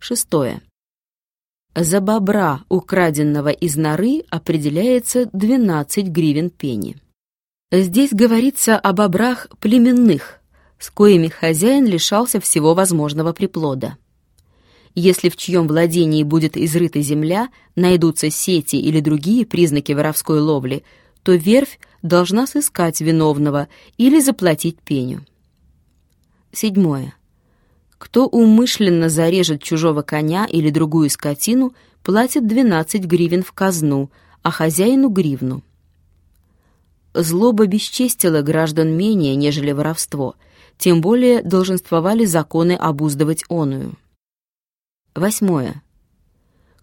Шестое. За бобра, украденного из норы, определяется 12 гривен пени. Здесь говорится о бобрах племенных, с коими хозяин лишался всего возможного приплода. Если в чьем владении будет изрыта земля, найдутся сети или другие признаки воровской ловли, то верфь должна сыскать виновного или заплатить пеню. Седьмое. Кто умышленно зарежет чужого коня или другую скотину, платит 12 гривен в казну, а хозяину гривну. Злоба бесчестила граждан менее, нежели воровство, тем более долженствовали законы обуздывать оную. Восьмое.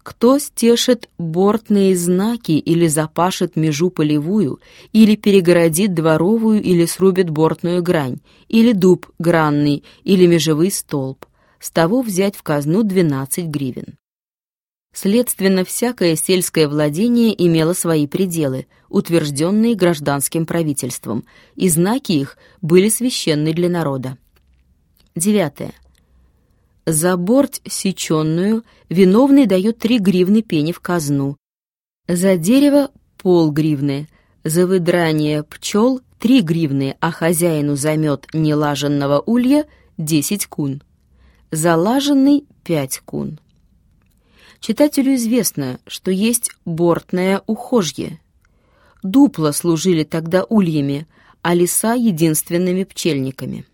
Кто стешит бортные знаки или запашет межу полевую, или перегородит дворовую, или срубит бортную грань, или дуб гранный, или межевый столб, с того взять в казну 12 гривен. Следственно, всякое сельское владение имело свои пределы, утвержденные гражданским правительством, и знаки их были священны для народа. Девятое. За борть сеченную виновный дает три гривны пени в казну. За дерево — пол гривны. За выдрание пчел — три гривны, а хозяину за мед нелаженного улья — десять кун. За лаженный — пять кун. Читателю известно, что есть бортное ухожье. Дупла служили тогда ульями, а леса — единственными пчельниками.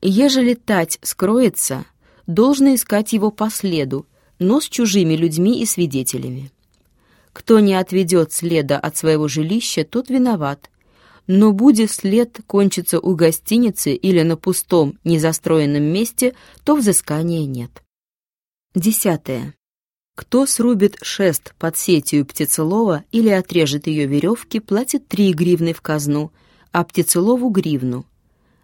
Ежели тать скроется, должно искать его по следу, но с чужими людьми и свидетелями. Кто не отведет следа от своего жилища, тот виноват. Но будет след кончиться у гостиницы или на пустом, незастроенном месте, то взыскания нет. Десятое. Кто срубит шест под сетью птицелова или отрежет ее веревки, платит три гривны в казну, а птицелову гривну –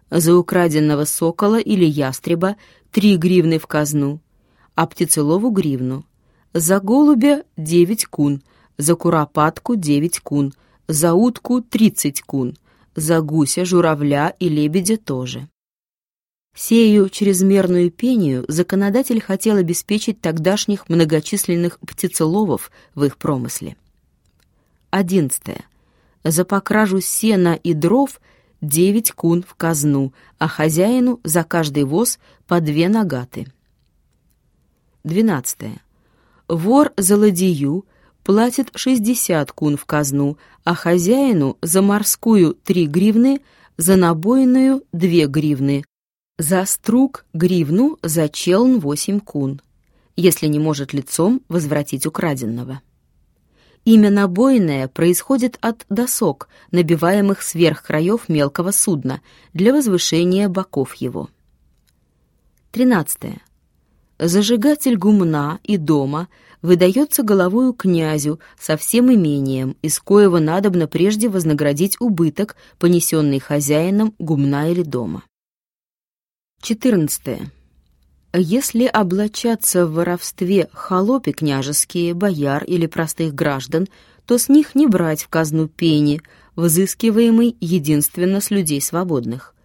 за украденного сокола или ястреба три гривны в казну, а птицелову гривну. За голубя девять кун, за куропатку девять кун, за утку тридцать кун, за гуся, журавля и лебедя тоже. Сею чрезмерную пению законодатель хотел обеспечить тогдашних многочисленных птицеловов в их промысле. Одиннадцатое. За покражу сена и дров – девять кун в казну, а хозяину за каждый воз по две нагаты. Двенадцатое. Вор за ладью платит шестьдесят кун в казну, а хозяину за морскую три гривны, за набойную две гривны, за струк гривну, за челн восемь кун, если не может лицом возвратить украденного. Имя «набойное» происходит от досок, набиваемых сверх краев мелкого судна, для возвышения боков его. 13. Зажигатель гумна и дома выдается головою князю со всем имением, из коего надобно прежде вознаградить убыток, понесенный хозяином гумна или дома. 14. Если облачаться в воровстве холопи княжеские, бояр или простых граждан, то с них не брать в казну пени, взыскиваемый единственно с людей свободных.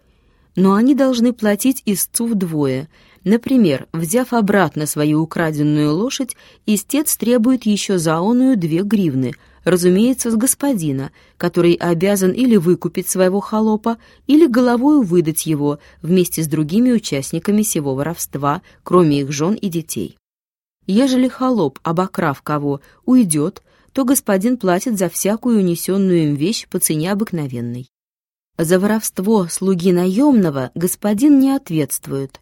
Но они должны платить истцу вдвое. Например, взяв обратно свою украденную лошадь, истец требует еще за оную две гривны – разумеется, с господина, который обязан или выкупить своего холопа, или головою выдать его вместе с другими участниками сего воровства, кроме их жен и детей. Ежели холоп, обокрав кого, уйдет, то господин платит за всякую унесенную им вещь по цене обыкновенной. За воровство слуги наемного господин не ответствует,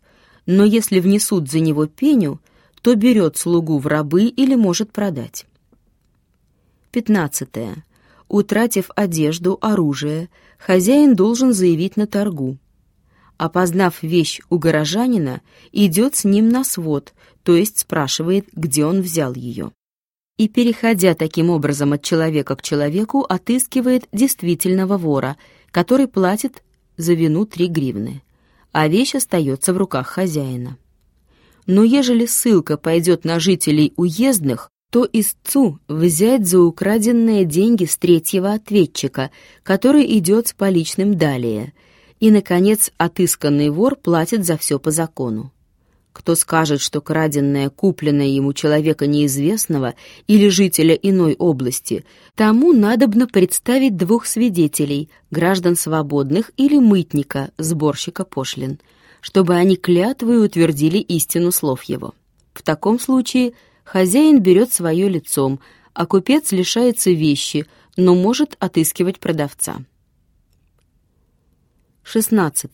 но если внесут за него пеню, то берет слугу в рабы или может продать. 15. Утратив одежду, оружие, хозяин должен заявить на торгу. Опознав вещь у горожанина, идет с ним на свод, то есть спрашивает, где он взял ее. И, переходя таким образом от человека к человеку, отыскивает действительного вора, который платит за вину три гривны, а вещь остается в руках хозяина. Но ежели ссылка пойдет на жителей уездных, то истцу взять за украденные деньги с третьего ответчика, который идет с поличным далее, и, наконец, отысканный вор платит за все по закону. Кто скажет, что краденное купленное ему человека неизвестного или жителя иной области, тому надобно представить двух свидетелей, граждан свободных или мытника, сборщика пошлин, чтобы они клятвой утвердили истину слов его. В таком случае хозяин берет свое лицом, а купец лишается вещи, но может отыскивать продавца. 16.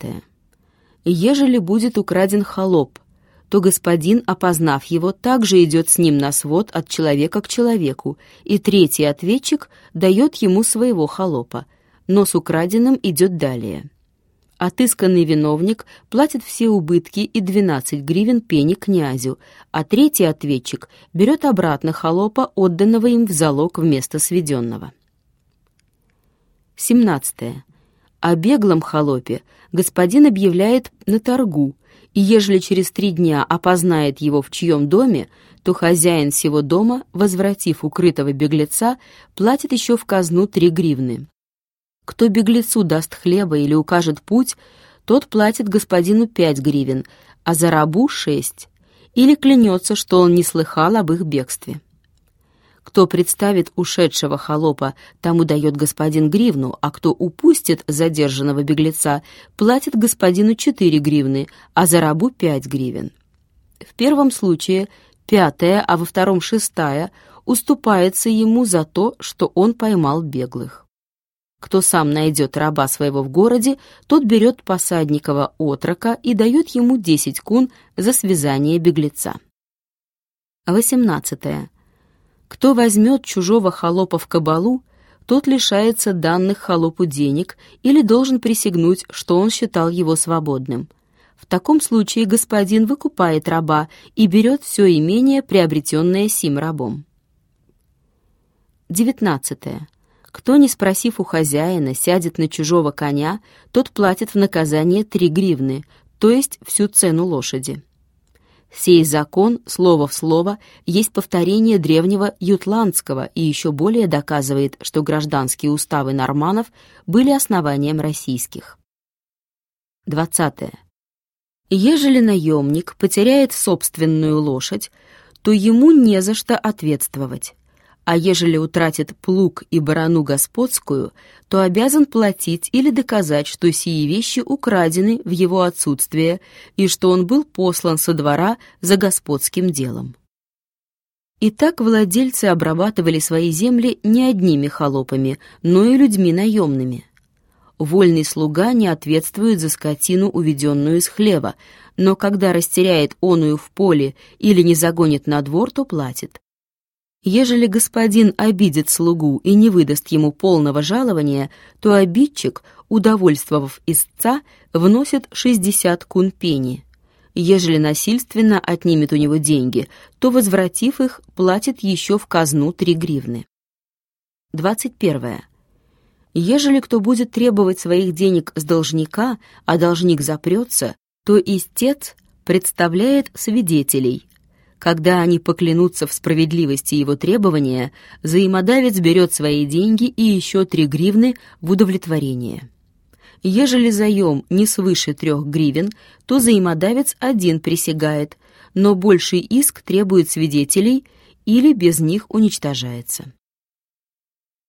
Ежели будет украден холоп, то господин, опознав его, также идет с ним на свод от человека к человеку, и третий ответчик дает ему своего холопа, но с украденным идет далее. Отысканный виновник платит все убытки и 12 гривен пени князю, а третий ответчик берет обратно холопа, отданного им в залог вместо сведенного. 17. О беглом холопе господин объявляет на торгу, и ежели через три дня опознает его в чьем доме, то хозяин всего дома, возвратив укрытого беглеца, платит еще в казну три гривны. Кто беглецу даст хлеба или укажет путь, тот платит господину пять гривен, а за рабу шесть, или клянется, что он не слыхал об их бегстве. Кто представит ушедшего холопа, тому дает господин гривну, а кто упустит задержанного беглеца, платит господину четыре гривны, а за рабу пять гривен. В первом случае пятая, а во втором шестая уступается ему за то, что он поймал беглых. Кто сам найдет раба своего в городе, тот берет посадникова отрока и дает ему десять кун за связание беглеца. 18. Кто возьмет чужого холопа в кабалу, тот лишается данных холопу денег или должен присягнуть, что он считал его свободным. В таком случае господин выкупает раба и берет все имение, приобретенное сим рабом. 19. Кто, не спросив у хозяина, сядет на чужого коня, тот платит в наказание три гривны, то есть всю цену лошади. Сей закон, слово в слово, есть повторение древнего ютландского и еще более доказывает, что гражданские уставы норманов были основанием российских. 20. Ежели наемник потеряет собственную лошадь, то ему не за что ответствовать а ежели утратит плуг и барану господскую, то обязан платить или доказать, что сии вещи украдены в его отсутствие и что он был послан со двора за господским делом. Итак, владельцы обрабатывали свои земли не одними холопами, но и людьми наемными. Вольный слуга не ответствует за скотину, уведенную из хлева, но когда растеряет оную в поле или не загонит на двор, то платит. Ежели господин обидит слугу и не выдаст ему полного жалования, то обидчик, удовольствовав истца, вносит 60 кун пени. Ежели насильственно отнимет у него деньги, то, возвратив их, платит еще в казну 3 гривны. 21. Ежели кто будет требовать своих денег с должника, а должник запрется, то истец представляет свидетелей, когда они поклянутся в справедливости его требования, взаимодавец берет свои деньги и еще три гривны в удовлетворение. Ежели заем не свыше трех гривен, то взаимодавец один присягает, но больший иск требует свидетелей или без них уничтожается.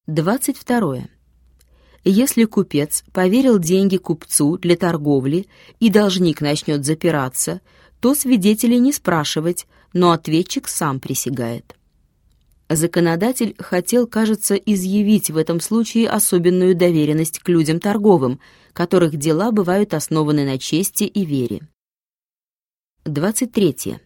22. Если купец поверил деньги купцу для торговли и должник начнет запираться, то свидетелей не спрашивать, но ответчик сам присягает. Законодатель хотел, кажется, изъявить в этом случае особенную доверенность к людям торговым, которых дела бывают основаны на чести и вере. 23.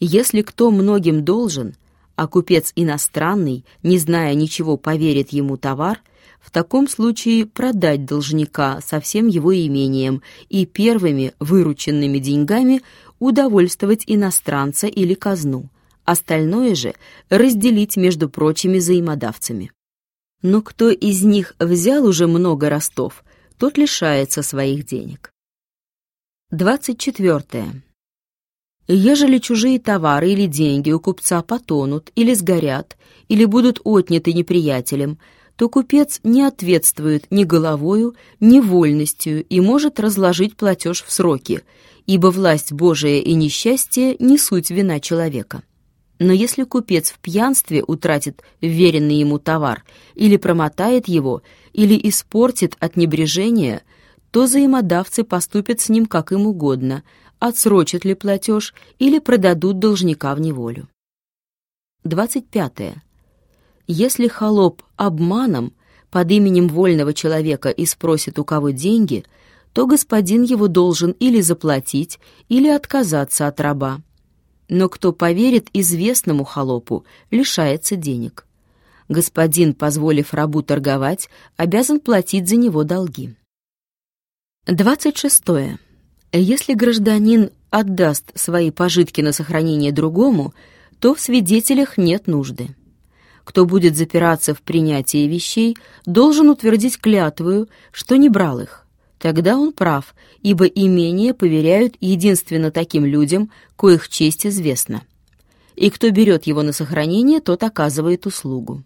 Если кто многим должен, а купец иностранный, не зная ничего, поверит ему товар, в таком случае продать должника со всем его имением и первыми вырученными деньгами удовольствовать иностранца или казну, остальное же разделить между прочими взаимодавцами. Но кто из них взял уже много ростов, тот лишается своих денег. 24. Ежели чужие товары или деньги у купца потонут или сгорят, или будут отняты неприятелем, то купец не ответствует ни головою, ни вольностью и может разложить платеж в сроки, ибо власть Божия и несчастье не суть вина человека. Но если купец в пьянстве утратит веренный ему товар или промотает его, или испортит от небрежения, то взаимодавцы поступят с ним как им угодно, отсрочат ли платеж или продадут должника в неволю. 25. Если холоп обманом под именем вольного человека и спросит у кого деньги, то господин его должен или заплатить, или отказаться от раба. Но кто поверит известному холопу, лишается денег. Господин, позволив рабу торговать, обязан платить за него долги. 26. Если гражданин отдаст свои пожитки на сохранение другому, то в свидетелях нет нужды. Кто будет запираться в принятии вещей, должен утвердить клятвую, что не брал их. Тогда он прав, ибо имение поверяют единственно таким людям, коих честь известна. И кто берет его на сохранение, тот оказывает услугу.